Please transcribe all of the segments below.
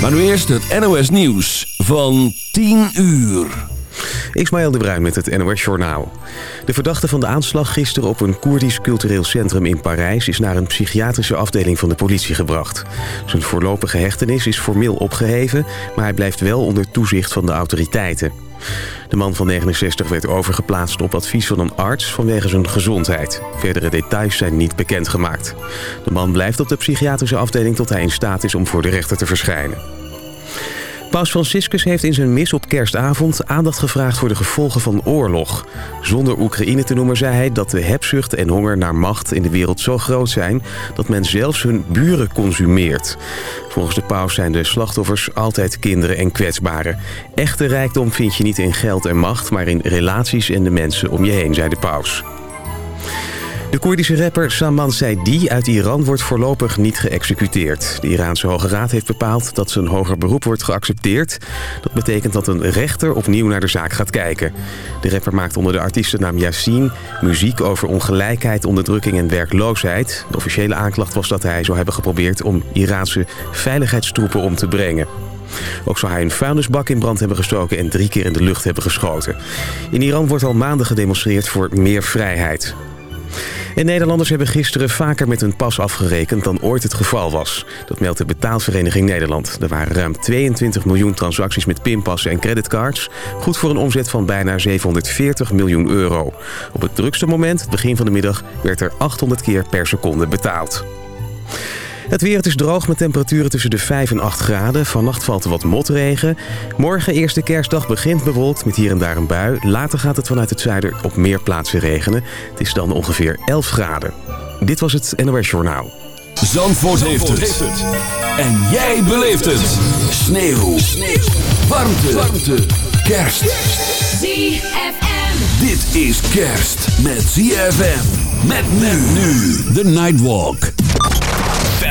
Maar nu eerst het NOS Nieuws van 10 uur. Ismaël de Bruin met het NOS Journaal. De verdachte van de aanslag gisteren op een Koerdisch cultureel centrum in Parijs... is naar een psychiatrische afdeling van de politie gebracht. Zijn voorlopige hechtenis is formeel opgeheven... maar hij blijft wel onder toezicht van de autoriteiten. De man van 69 werd overgeplaatst op advies van een arts vanwege zijn gezondheid. Verdere details zijn niet bekendgemaakt. De man blijft op de psychiatrische afdeling tot hij in staat is om voor de rechter te verschijnen. Paus Franciscus heeft in zijn mis op kerstavond aandacht gevraagd voor de gevolgen van oorlog. Zonder Oekraïne te noemen zei hij dat de hebzucht en honger naar macht in de wereld zo groot zijn dat men zelfs hun buren consumeert. Volgens de paus zijn de slachtoffers altijd kinderen en kwetsbaren. Echte rijkdom vind je niet in geld en macht, maar in relaties en de mensen om je heen, zei de paus. De Koerdische rapper Saman Saidi uit Iran wordt voorlopig niet geëxecuteerd. De Iraanse Hoge Raad heeft bepaald dat zijn hoger beroep wordt geaccepteerd. Dat betekent dat een rechter opnieuw naar de zaak gaat kijken. De rapper maakt onder de artiestennaam Yassine muziek over ongelijkheid, onderdrukking en werkloosheid. De officiële aanklacht was dat hij zou hebben geprobeerd om Iraanse veiligheidstroepen om te brengen. Ook zou hij een vuilnisbak in brand hebben gestoken en drie keer in de lucht hebben geschoten. In Iran wordt al maanden gedemonstreerd voor meer vrijheid. En Nederlanders hebben gisteren vaker met hun pas afgerekend dan ooit het geval was. Dat meldt de betaalvereniging Nederland. Er waren ruim 22 miljoen transacties met pinpassen en creditcards. Goed voor een omzet van bijna 740 miljoen euro. Op het drukste moment, het begin van de middag, werd er 800 keer per seconde betaald. Het weer, het is droog met temperaturen tussen de 5 en 8 graden. Vannacht valt er wat motregen. Morgen, eerste kerstdag, begint bewolkt met hier en daar een bui. Later gaat het vanuit het zuiden op meer plaatsen regenen. Het is dan ongeveer 11 graden. Dit was het NOS Journaal. Zandvoort, heeft, het. En jij beleeft het. Sneeuw. Sneeuw. Warmte. Warmte. Kerst. ZFM. Dit is kerst met ZFM. Met men nu. The Nightwalk.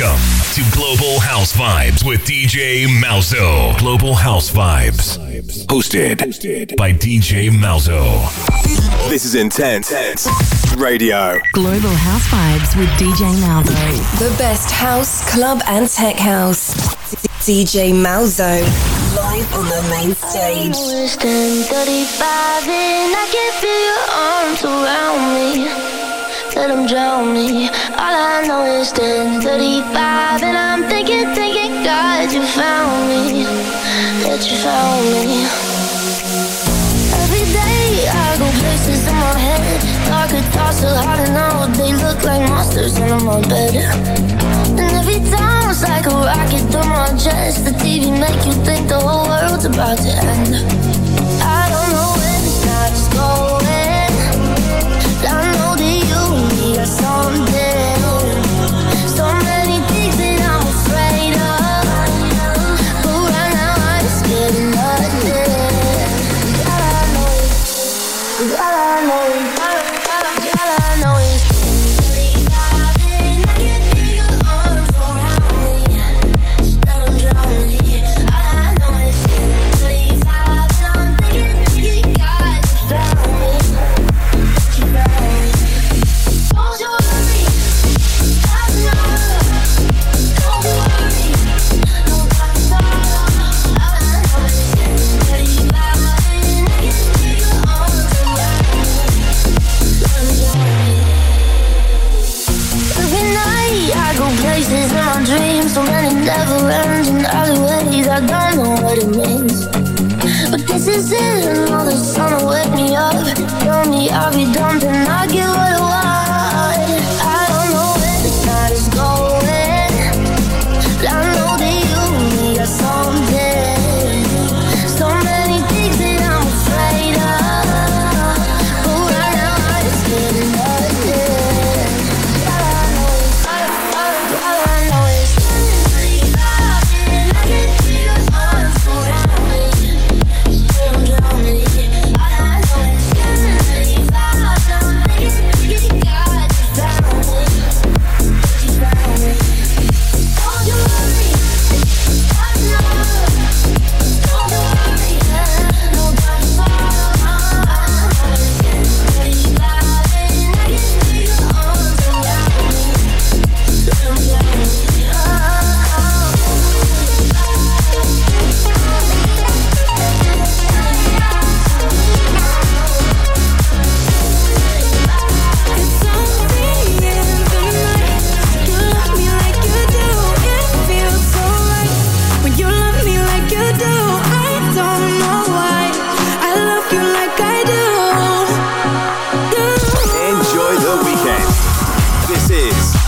Welcome to Global House Vibes with DJ Malzo. Global House Vibes. Hosted by DJ Malzo. This is Intense Radio. Global House Vibes with DJ Malzo. The best house, club, and tech house. DJ Malzo. Live on the main stage. It's 10:35 and I can feel your arms around me. Let them drown me. All I know is 10:35 and I'm thinking, thinking, God, you found me. That you found me. Every day I go places in my head. Darker thoughts so hard and now they look like monsters under my bed. And every time it's like a rocket through my chest. The TV make you think the whole world's about to end. I me got enjoy the weekend. This is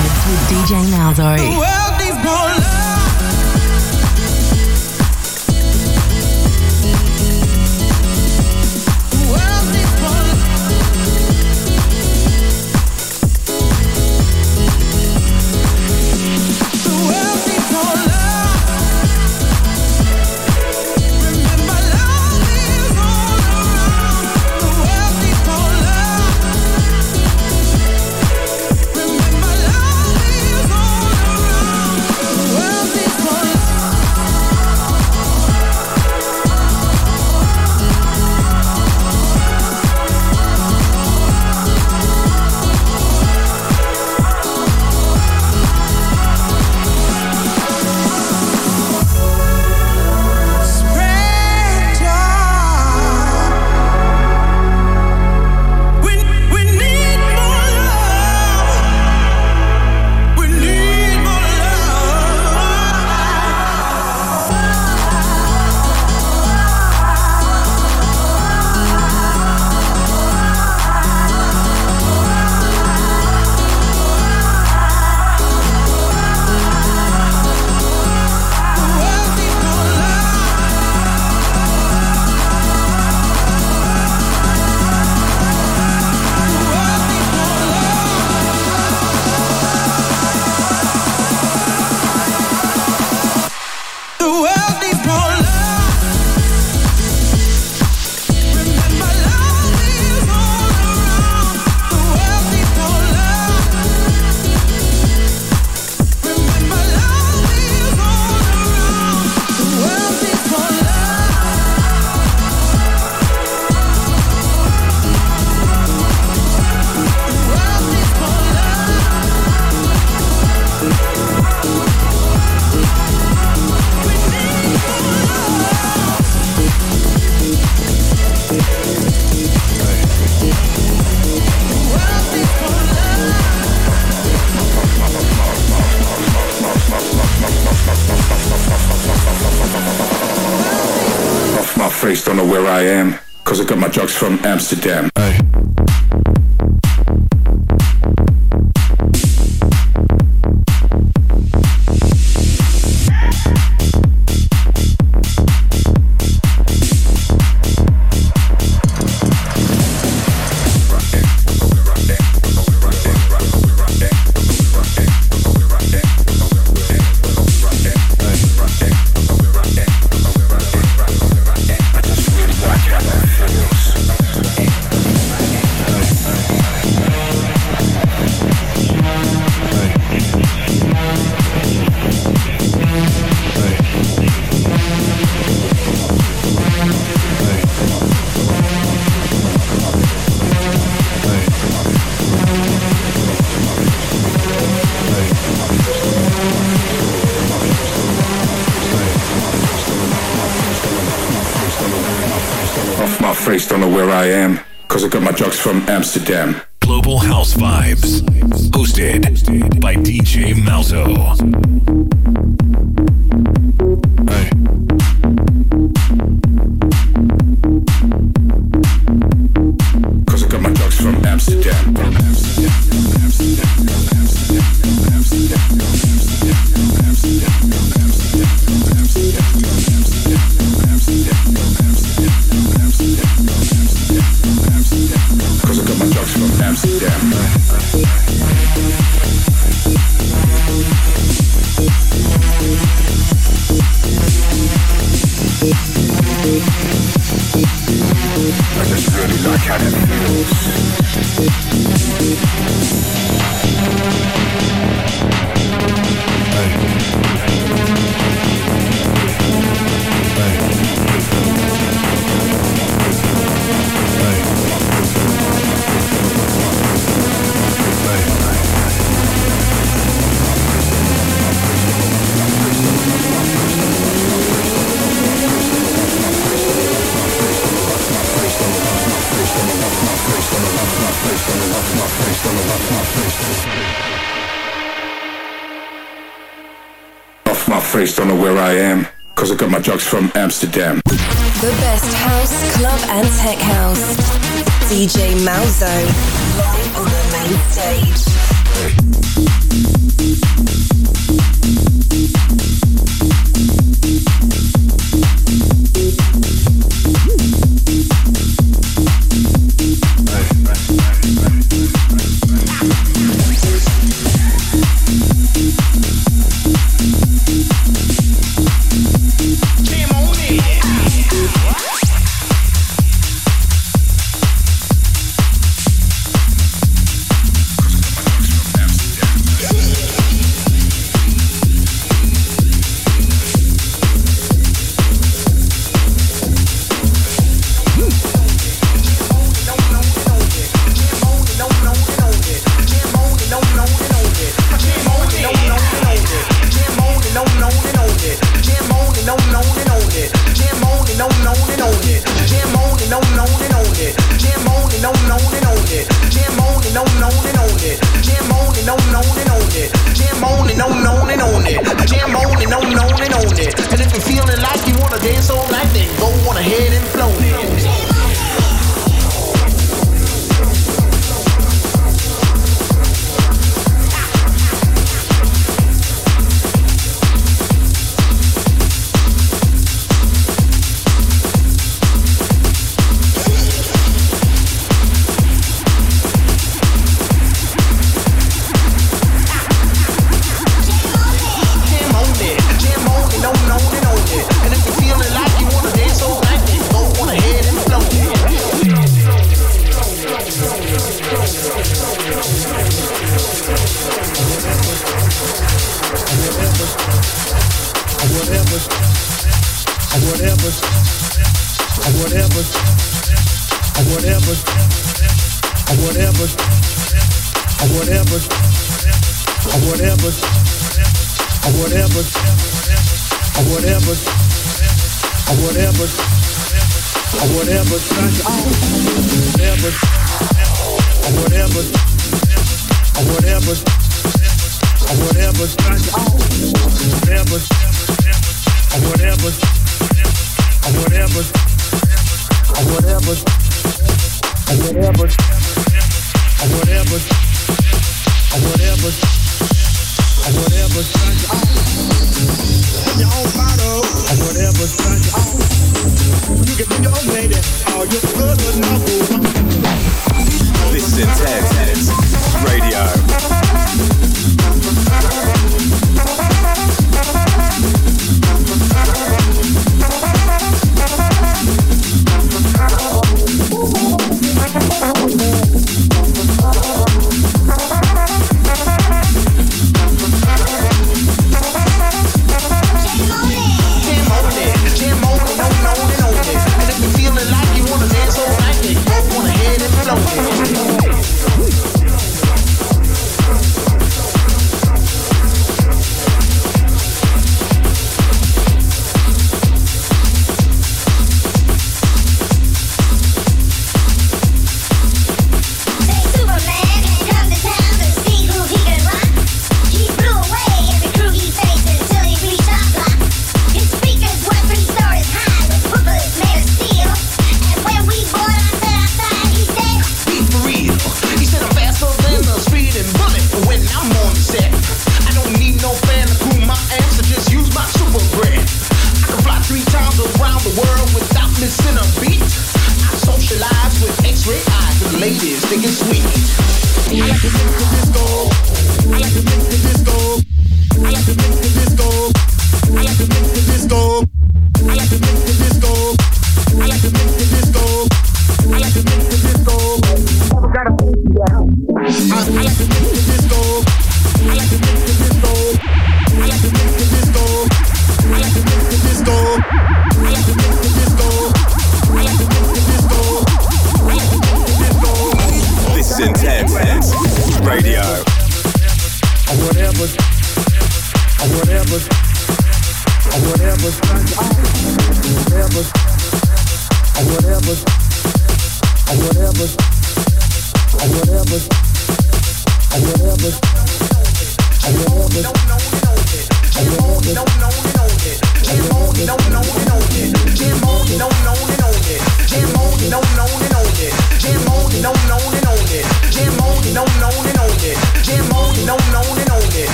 Vibes with DJ Malzo. From Amsterdam. From Amsterdam. From Amsterdam. The best house, club, and tech house. DJ Malzo, live on the main stage.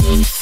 Thank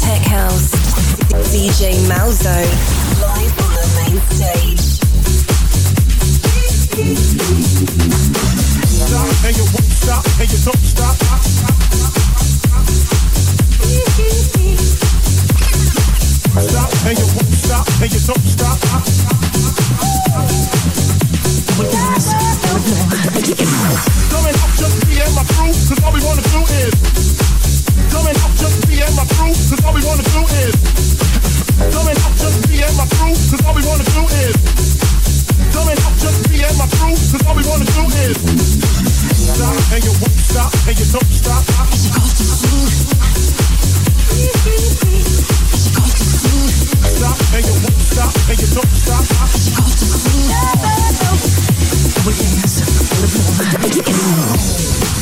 Tech House. DJ Malzo. Live on the main stage. Stop and you won't stop and you don't stop. Stop and you won't stop and you don't stop. Coming just me and my cause all we wanna do is Coming up, just me and my crew, cause all we wanna do is. Coming up, just me and my crew, cause all we wanna do is. Coming up, just me and my crew, cause all we wanna do is. Stop, and you won't stop, and you don't stop. I should go to school. I should go to school. Stop, and you won't stop, and you don't stop. I should go to school. Oh, yes, I live more.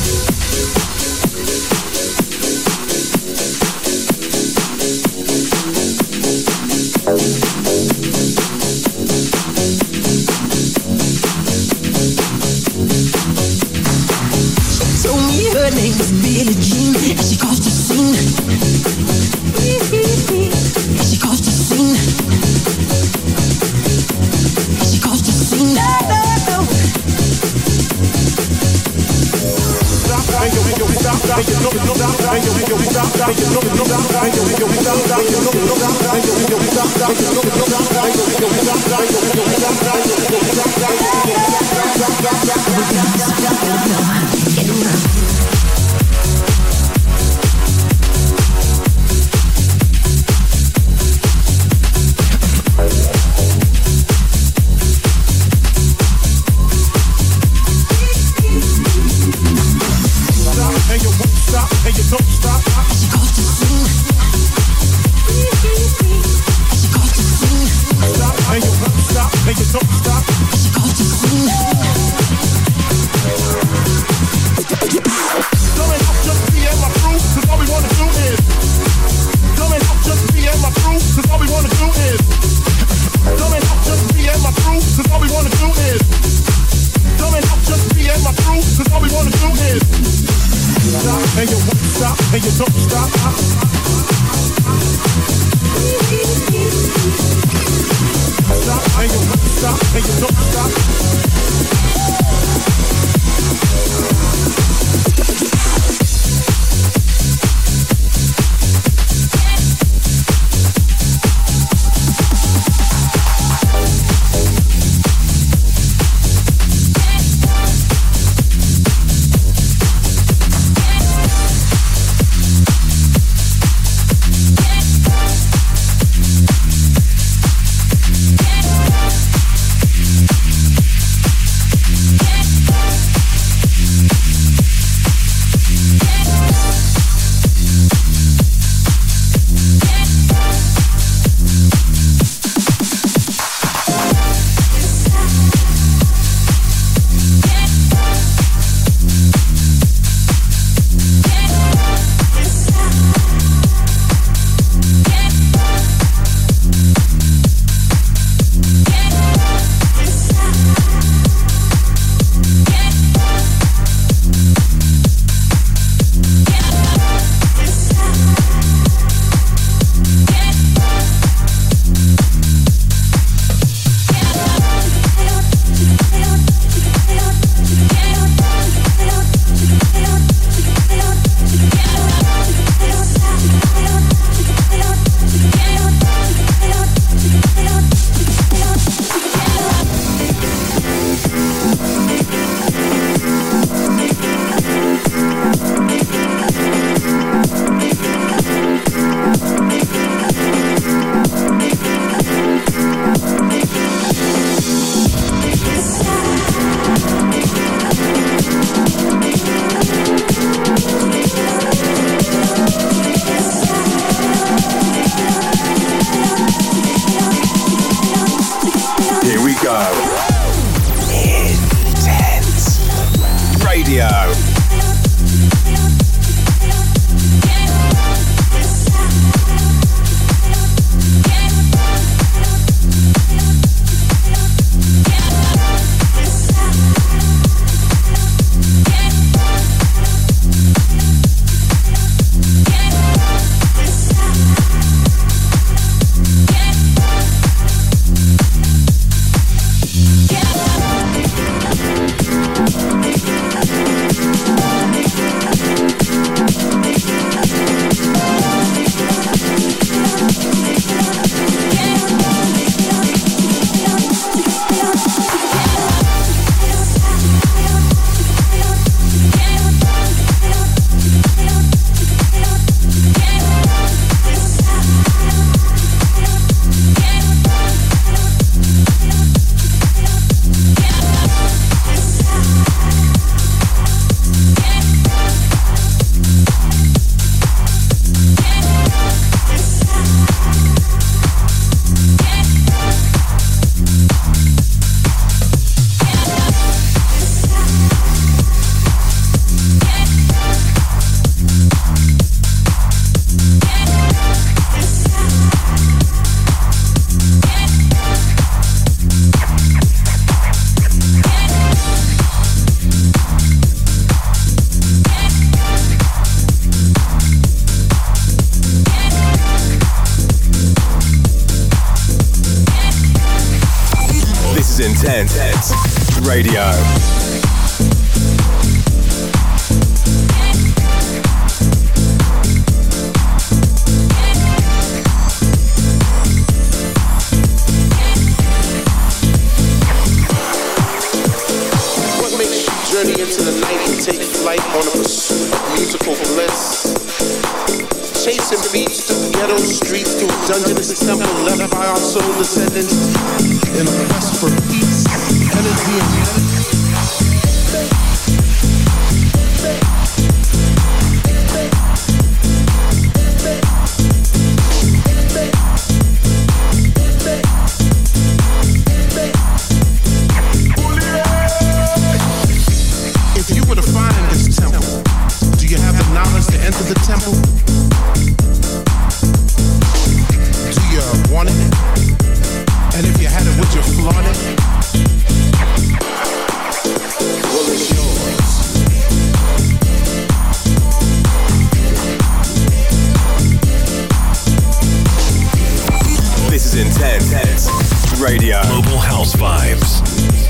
Radio. Global House Vibes.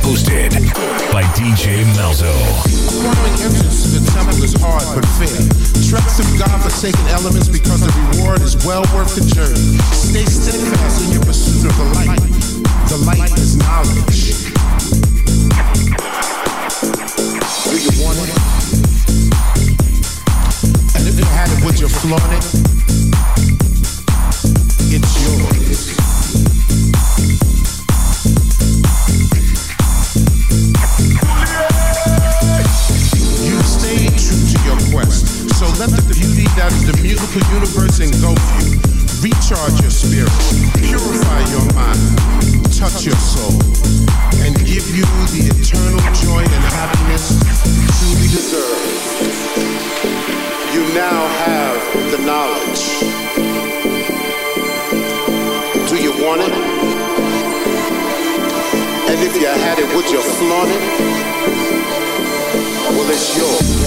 Hosted by DJ Malzo. The temple is hard but fair. Elements because the reward is well worth the journey. Stay steadfast in your pursuit of the light. The light is knowledge. Do you want it? And if you had it, would you flaunt it? physical universe engulf you. Recharge your spirit, purify your mind, touch your soul, and give you the eternal joy and happiness truly deserve. You now have the knowledge. Do you want it? And if you had it, would you flaunt it? Well, it's yours.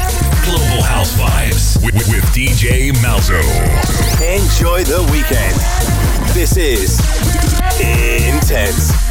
Global House Vibes with, with DJ Malzo. Enjoy the weekend. This is Intense.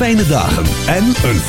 fijne dagen en een